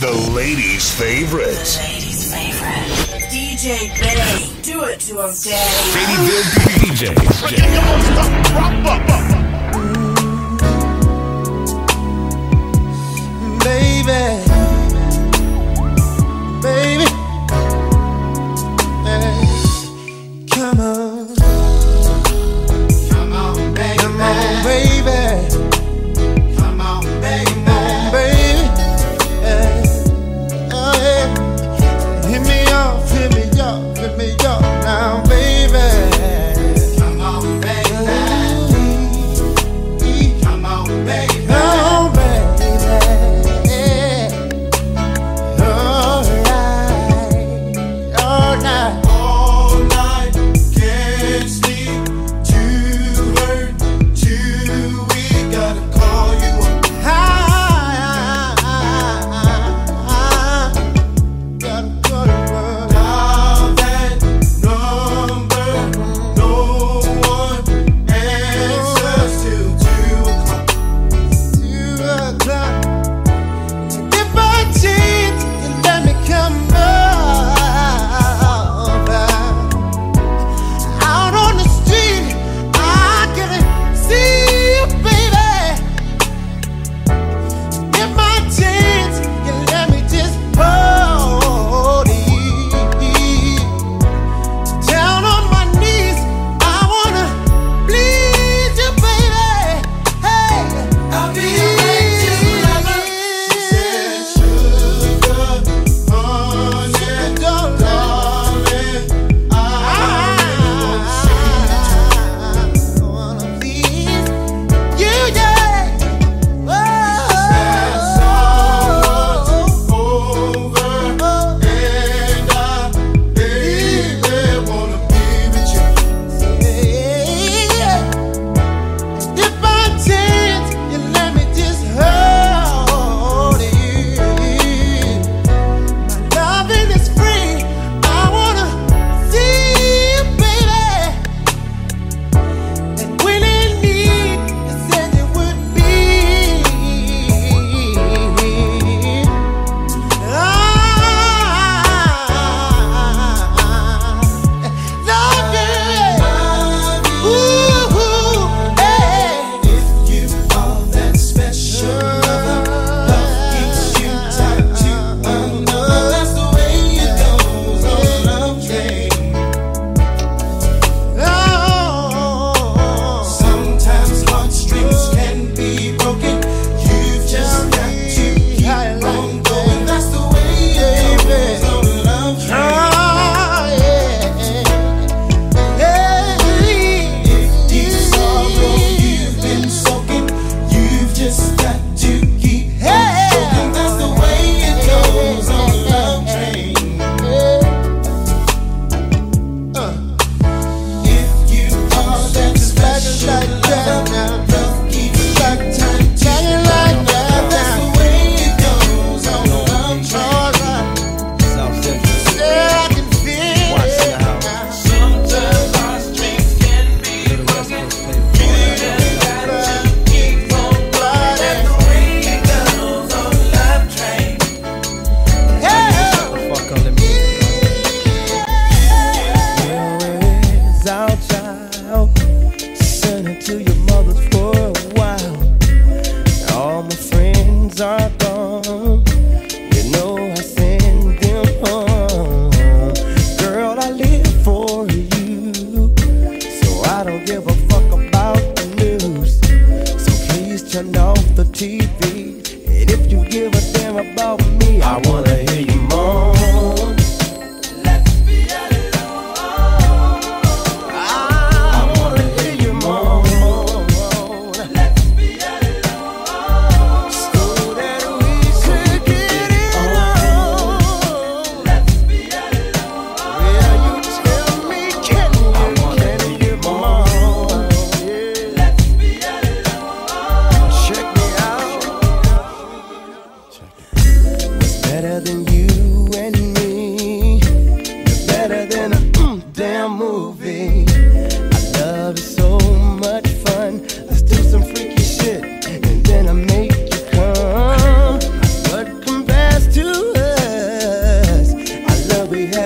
the ladies' favorite. The ladies' favorite. DJ Bay. Do it to him, Daddy. Baby Bill DJ. Baby. me up.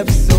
have seen.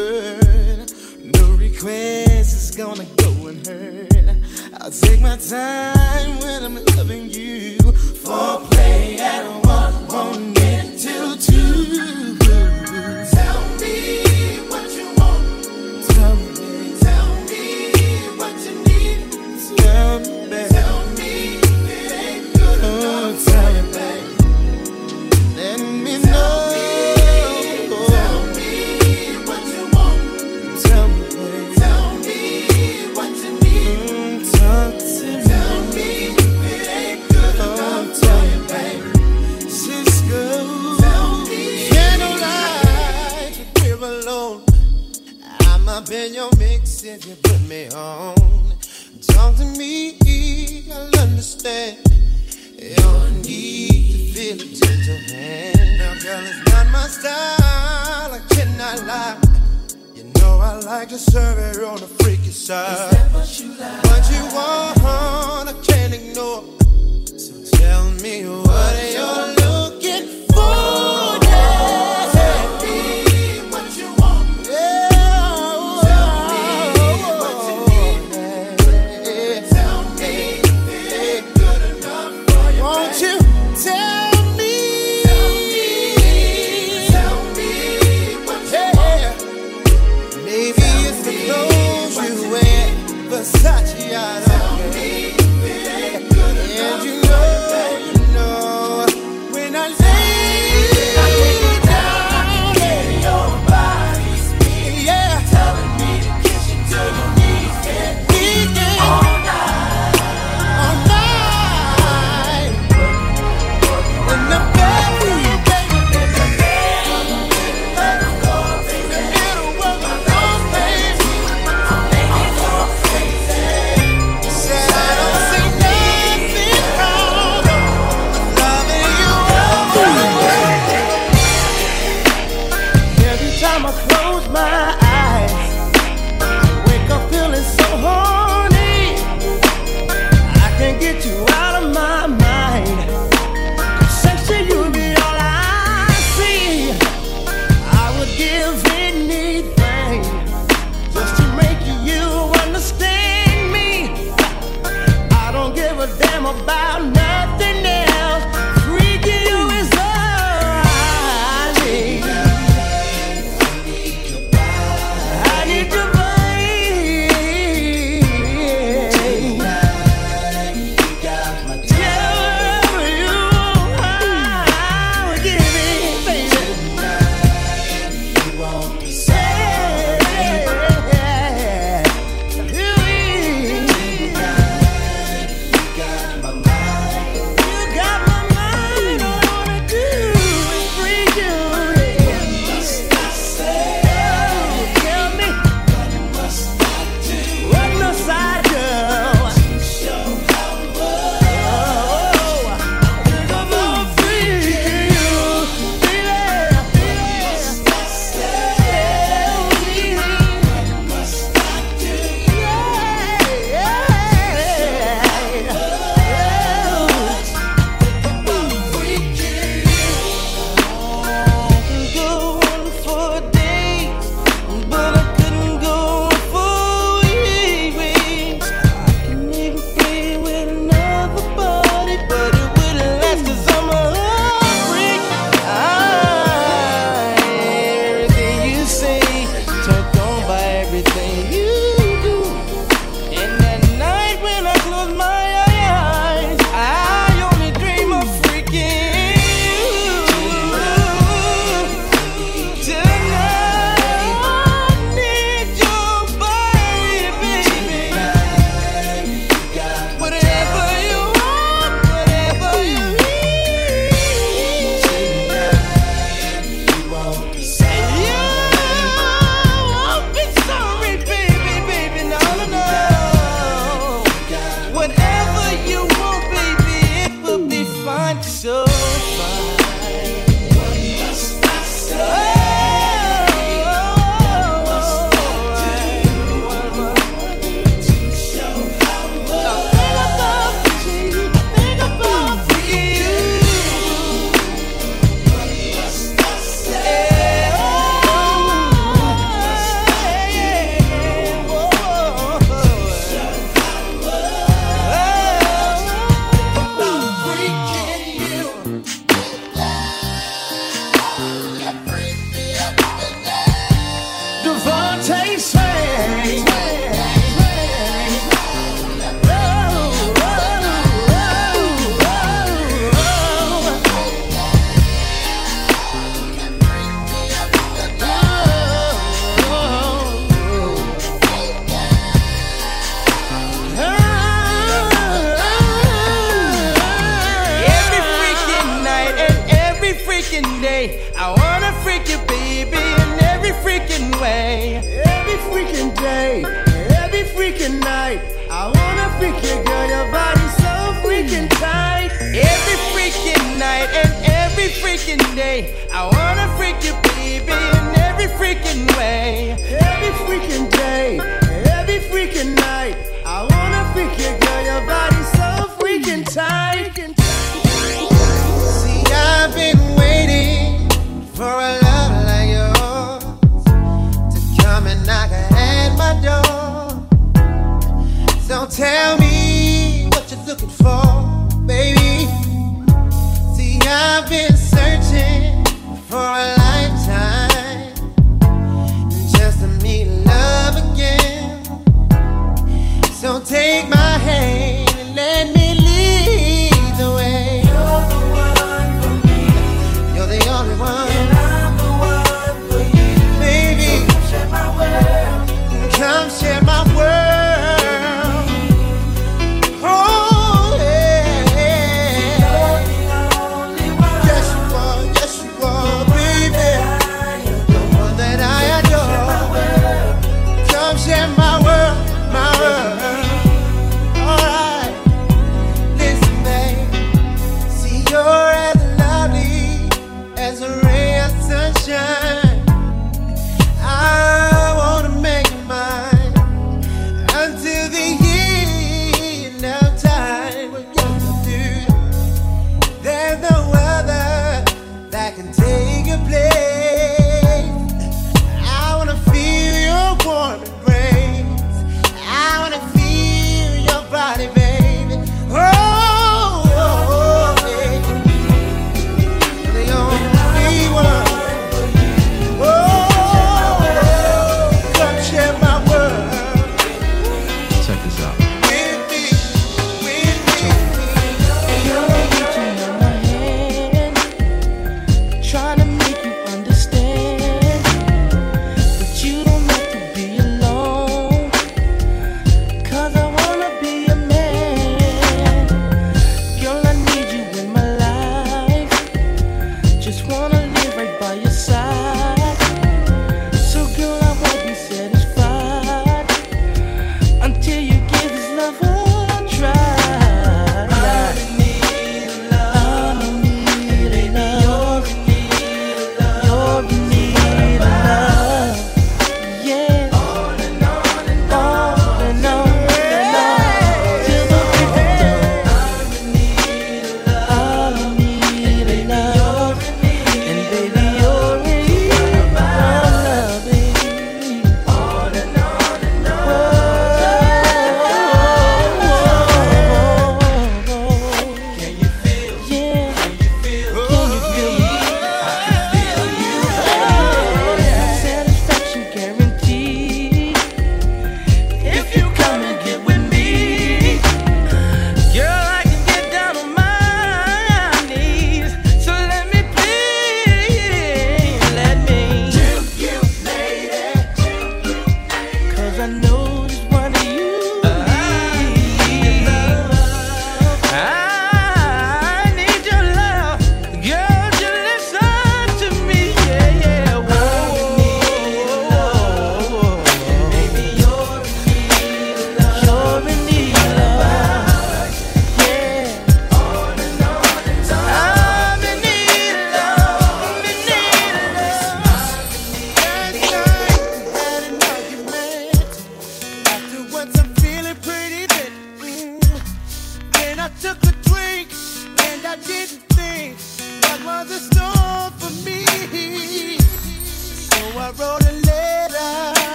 bird. No request is gonna go unheard. I'll take my time when I'm loving you. For play at one.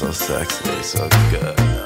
So sexy, so good.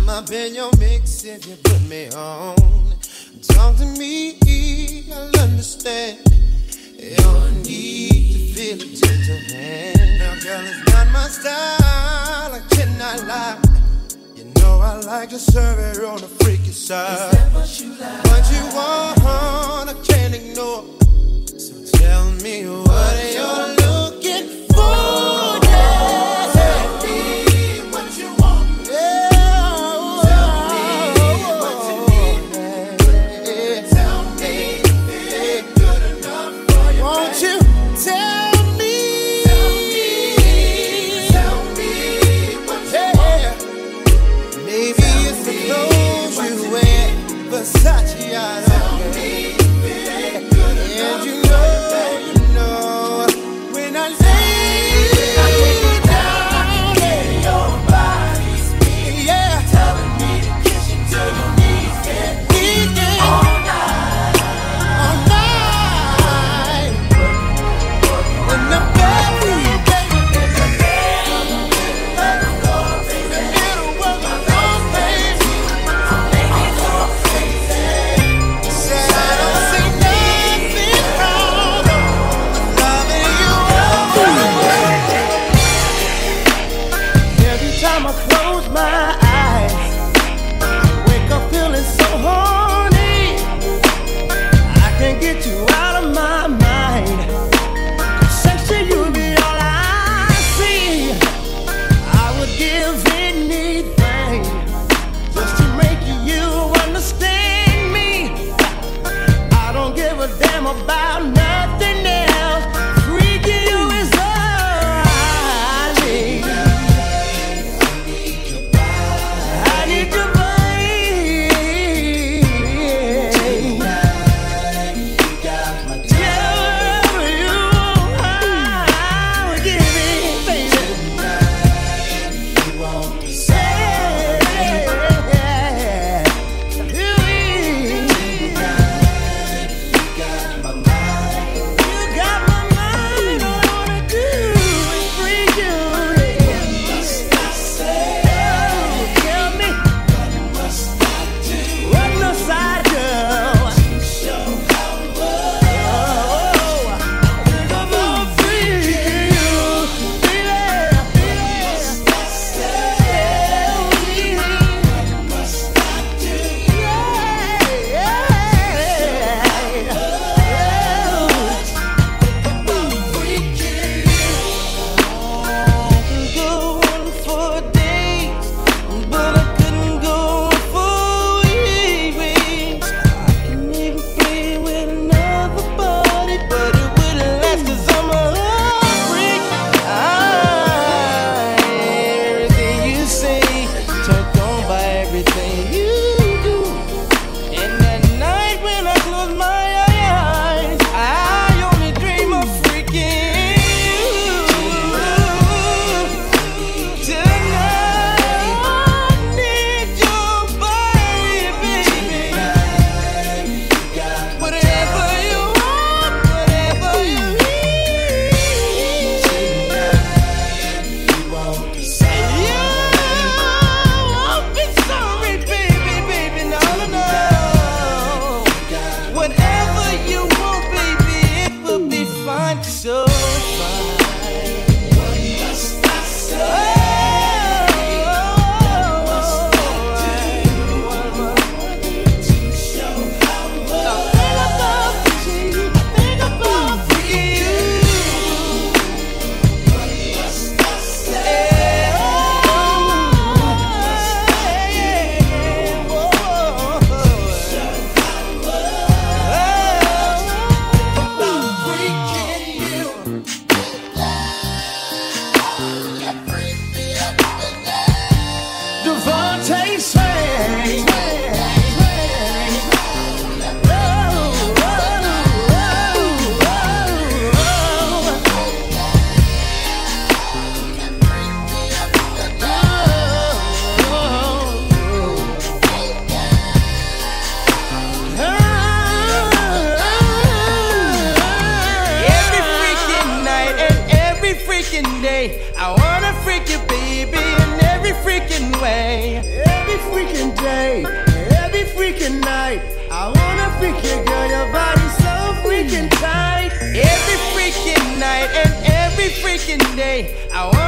I'm up in your mix if you put me on. Talk to me, I'll understand your need to feel a gentle hand. Now, girl, it's not my style, I cannot lie. You know I like to serve it on the freaky side. Is that what you like? What you want, I can't ignore. So tell me what, what you're day. I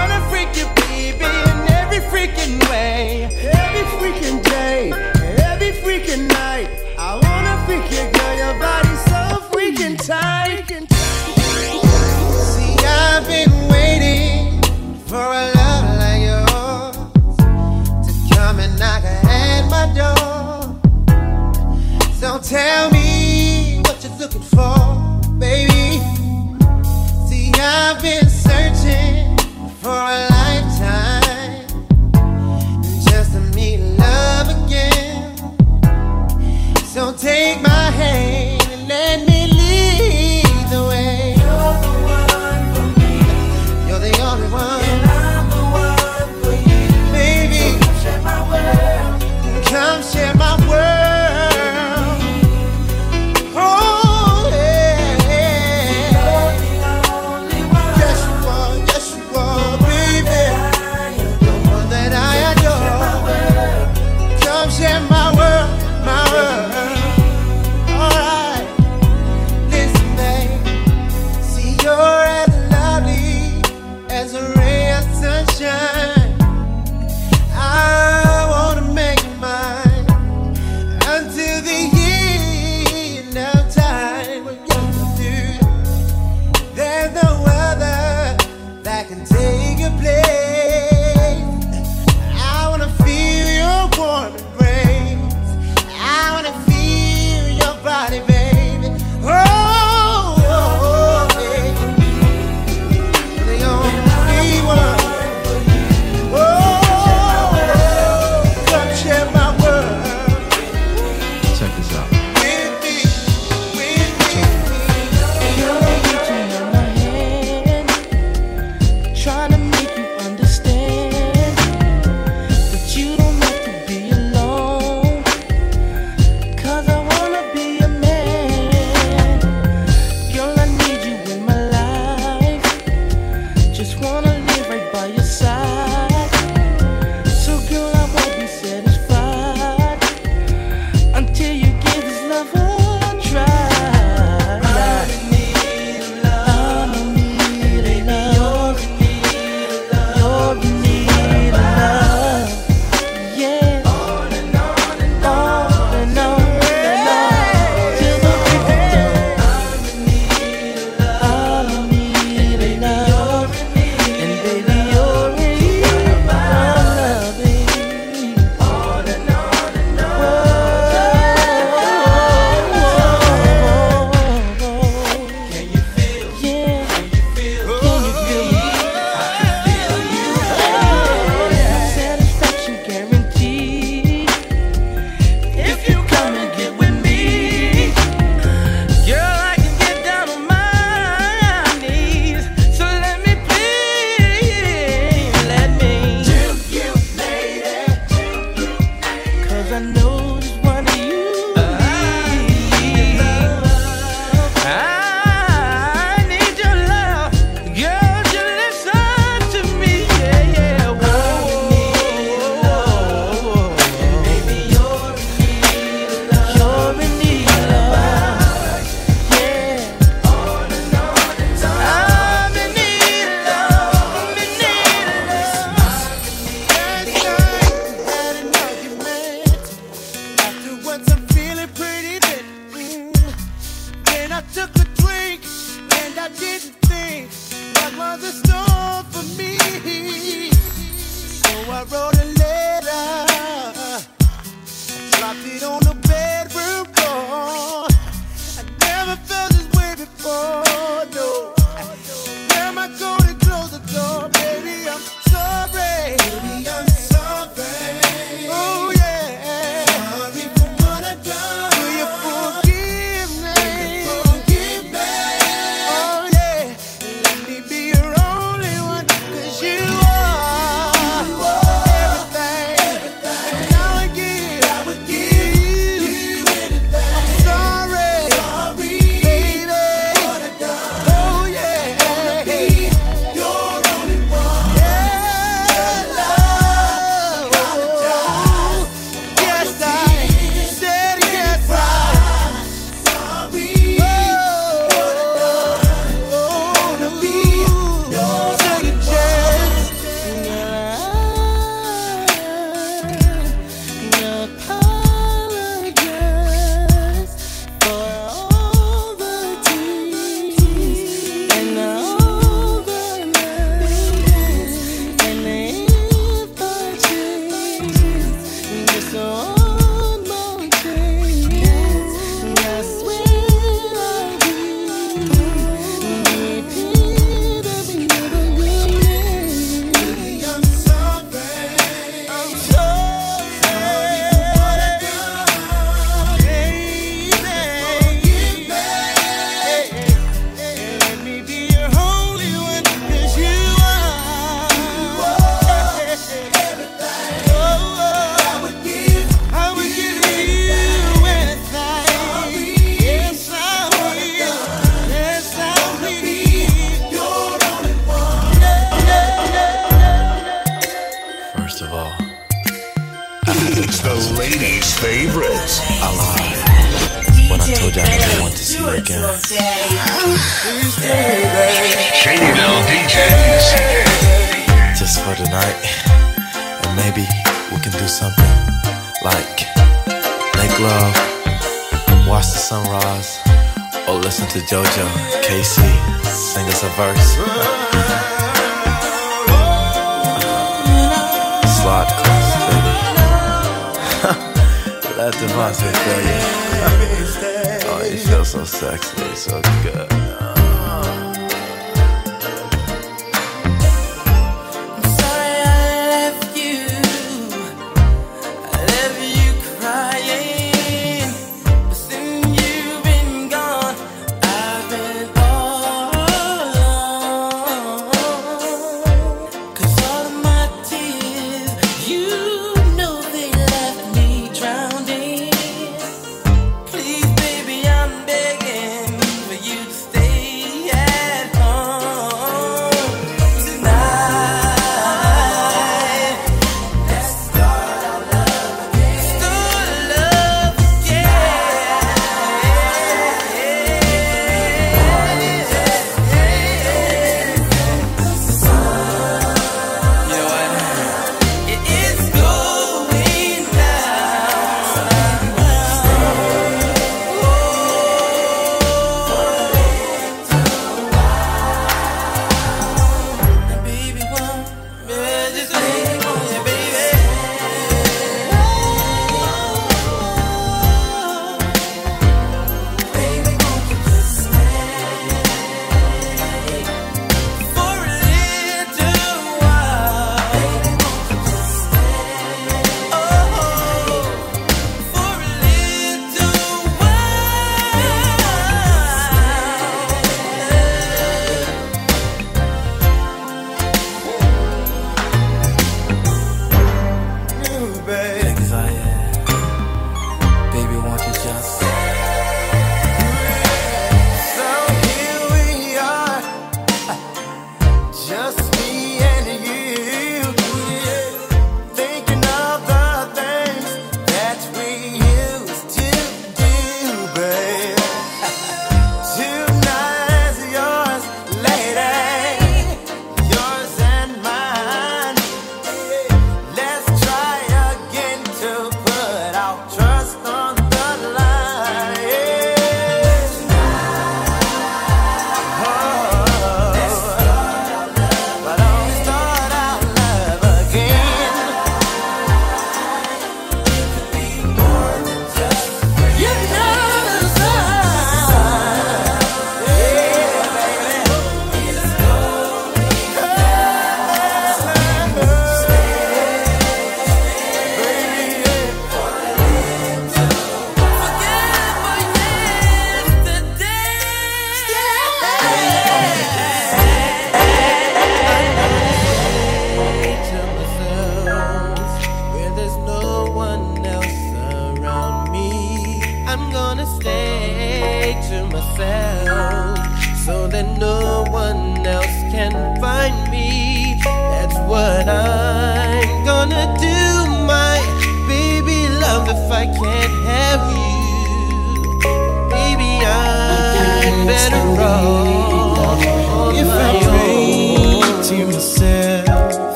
If I pray to myself,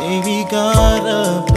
maybe God up.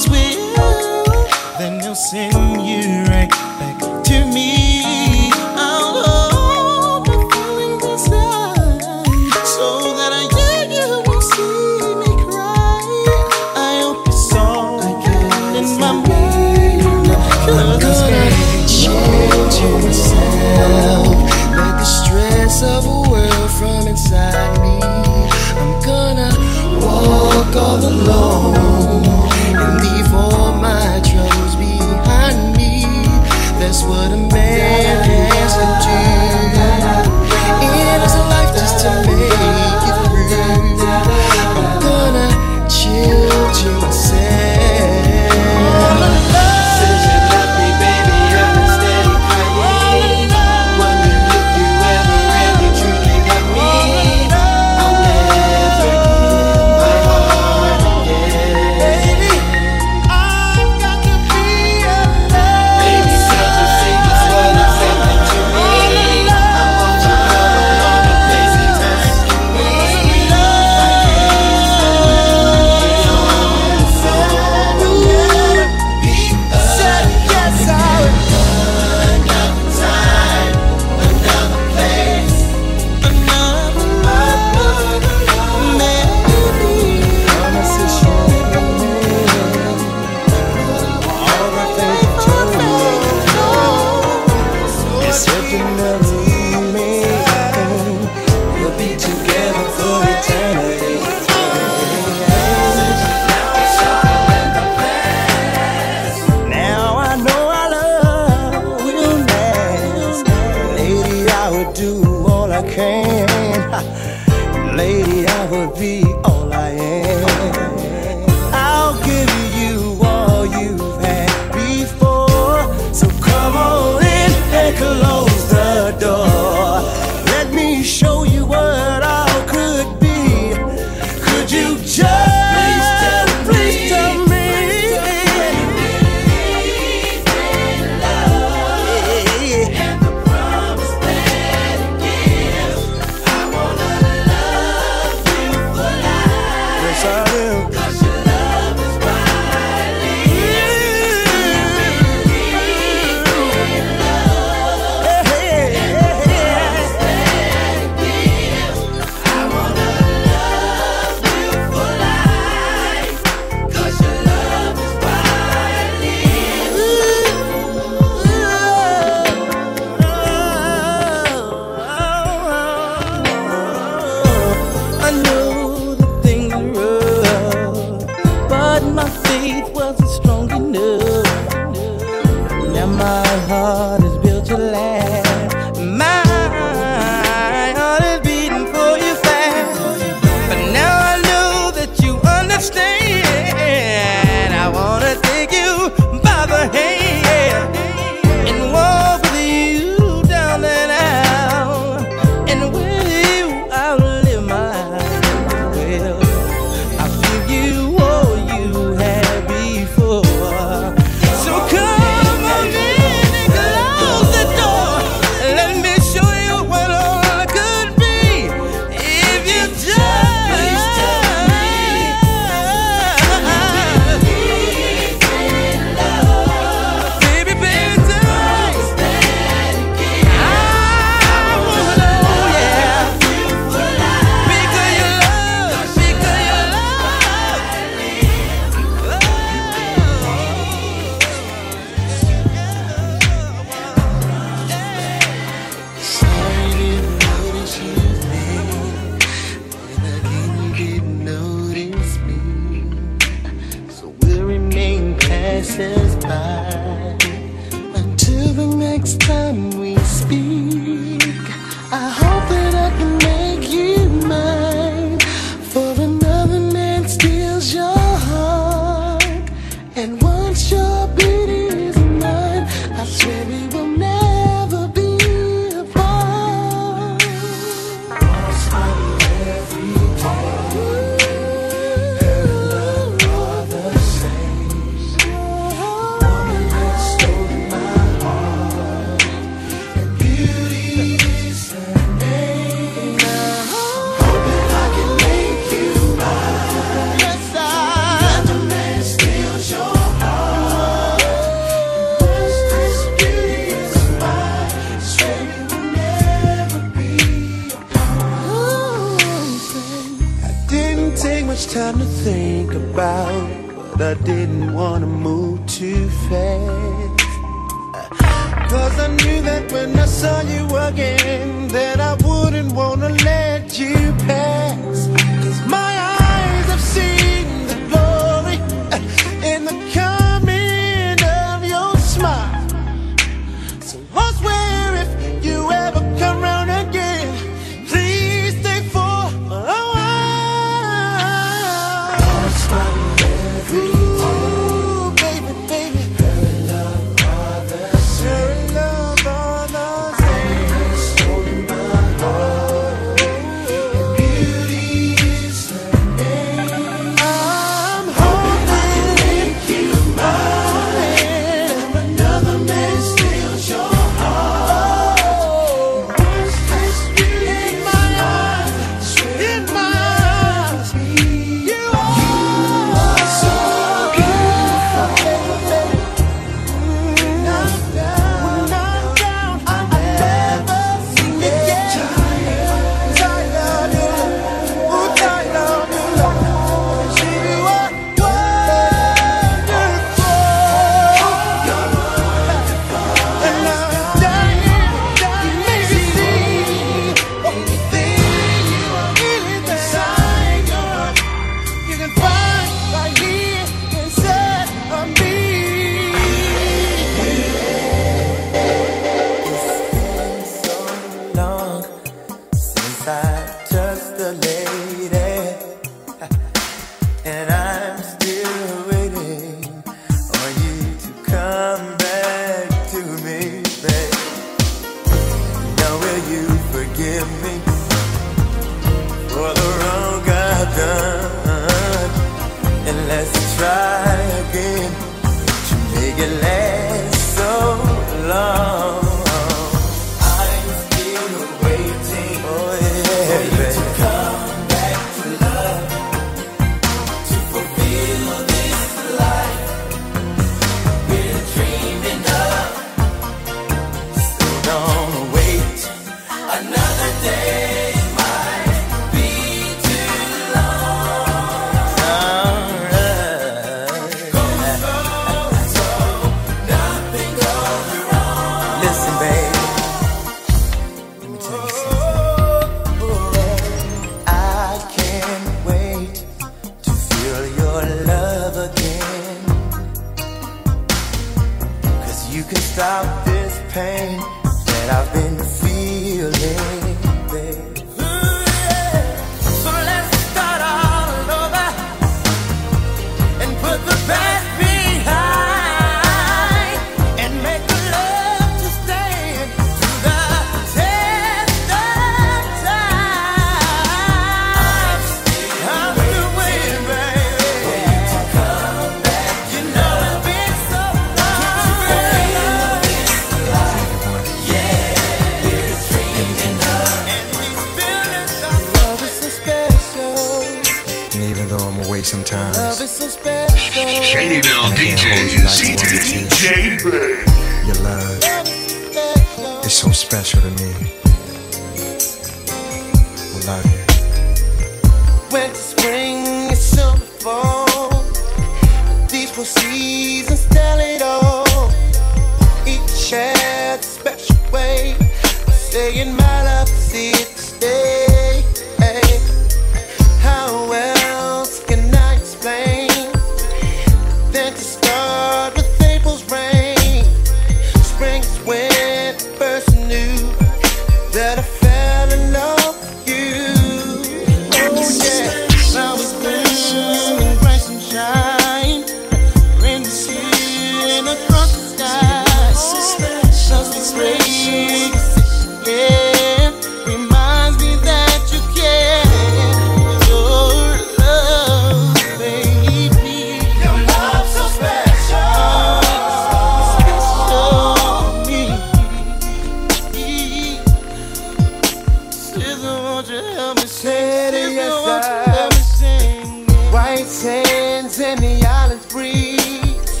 said it, yes, I. White sands and the islands breeze.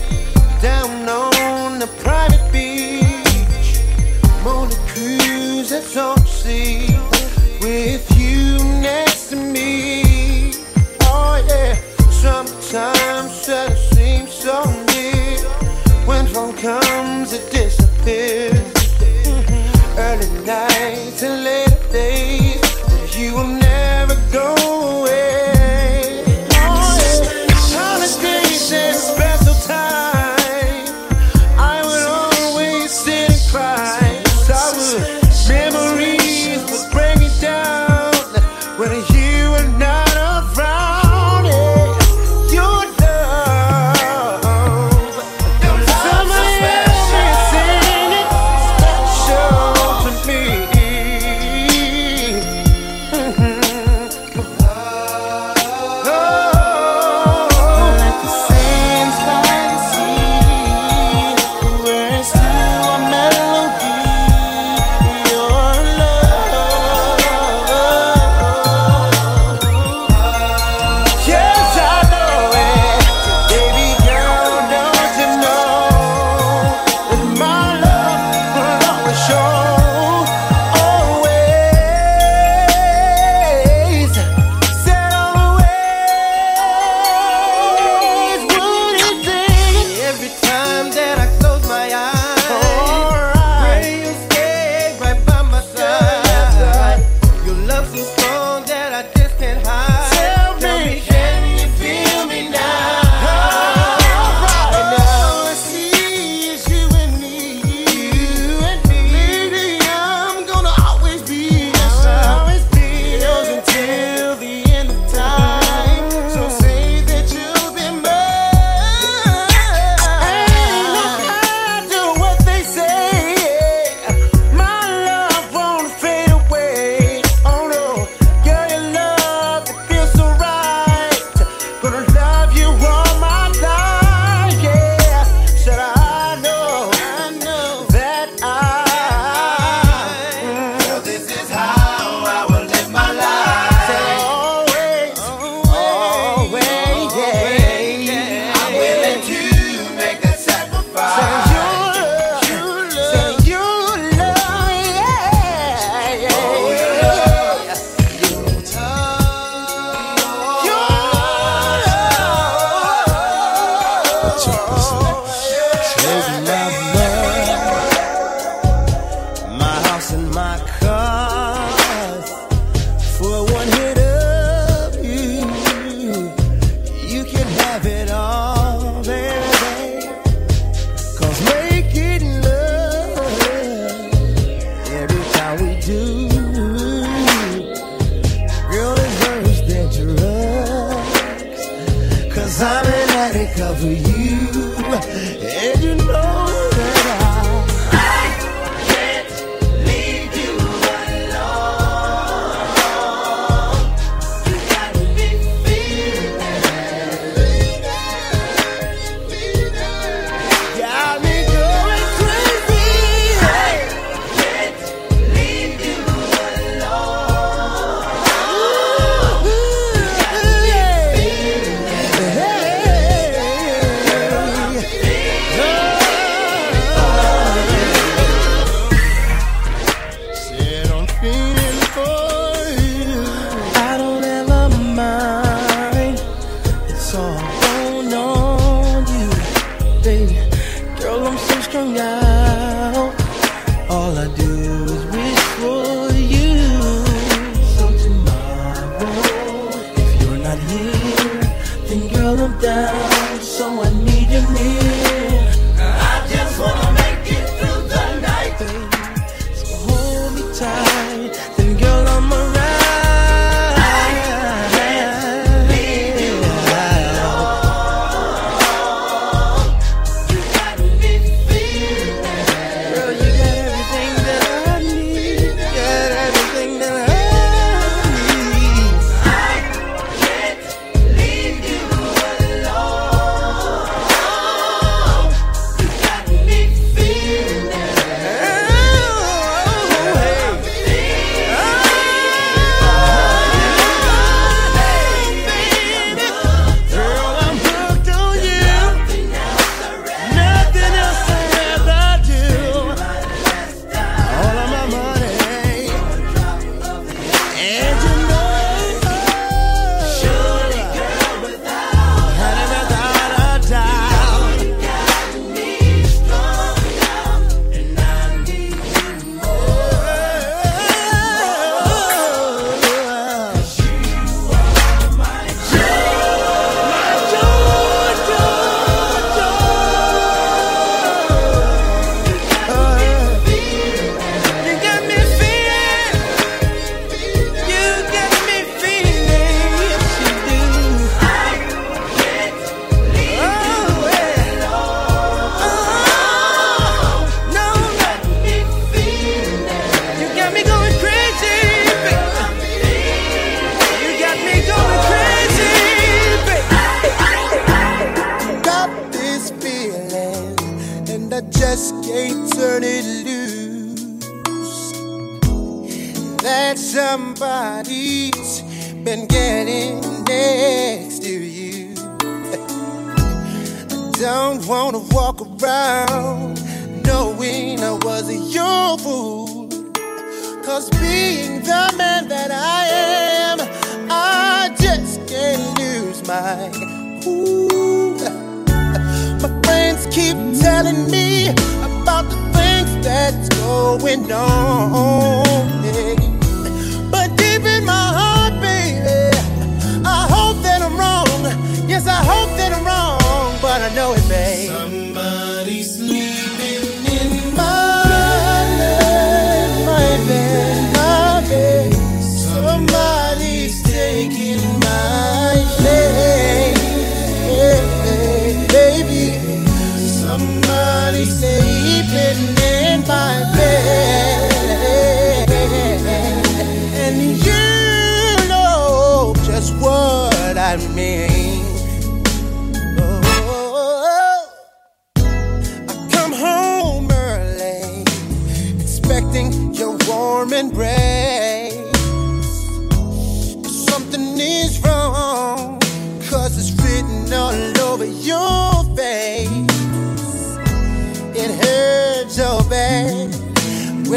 Down on the private beach. Mona Cruz, that's all she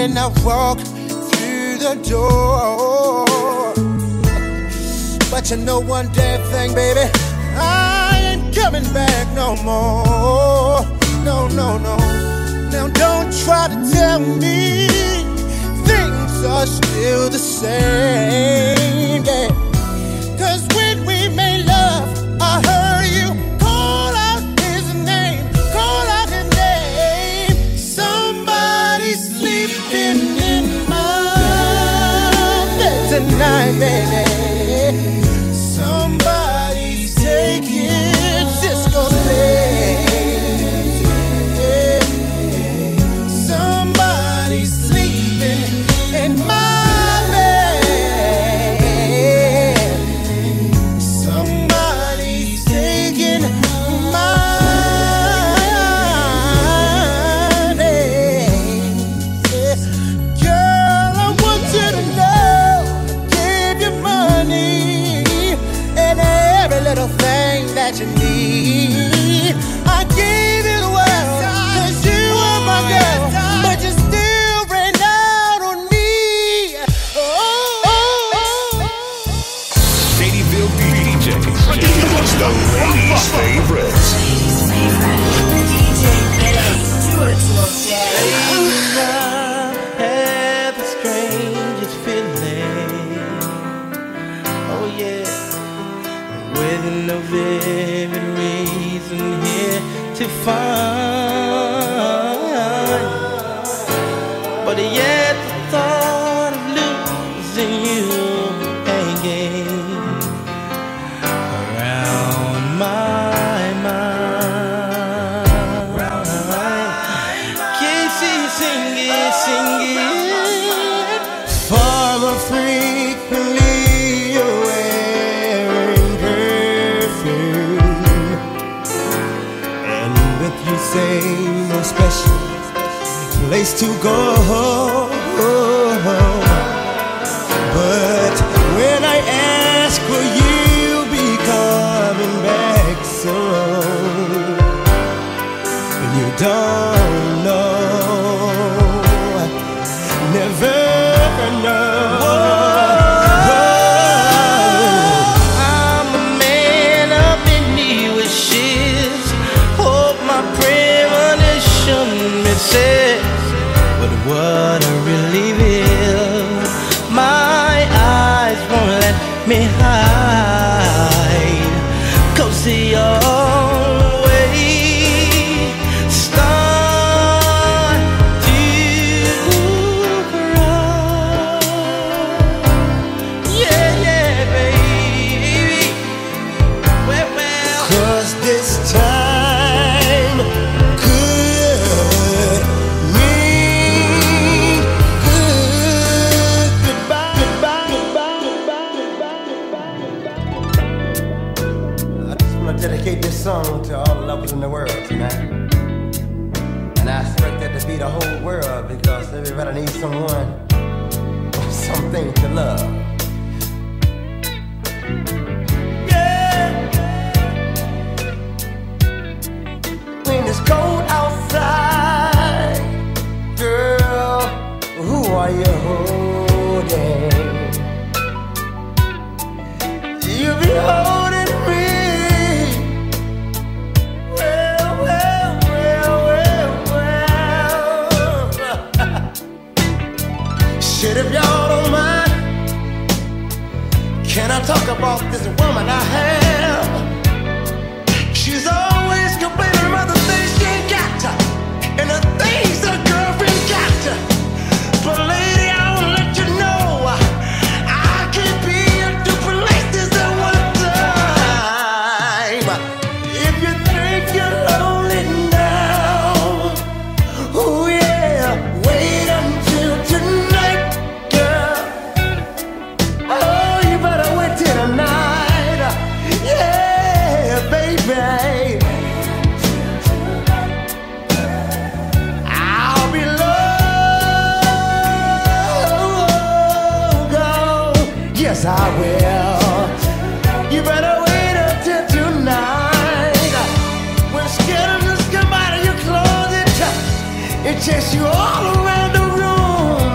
when I walk through the door. But you know one damn thing, baby, I ain't coming back no more. No, no, no. Now don't try to tell me things are still the same. chase you all around the room.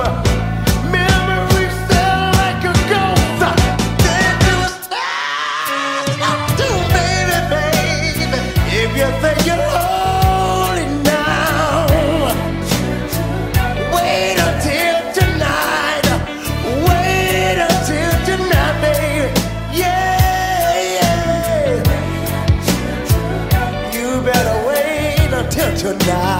Memories like a ghost. Then do baby, baby. If you think you're now, wait until tonight. Wait until tonight, baby. Yeah, yeah. You better wait until tonight.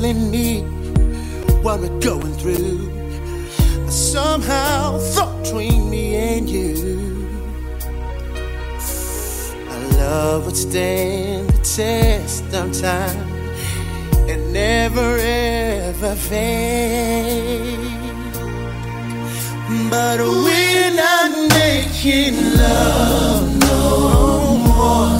telling me what we're going through. I somehow thought between me and you, our love would stand the test of time and never ever fade. But we're not making love no more.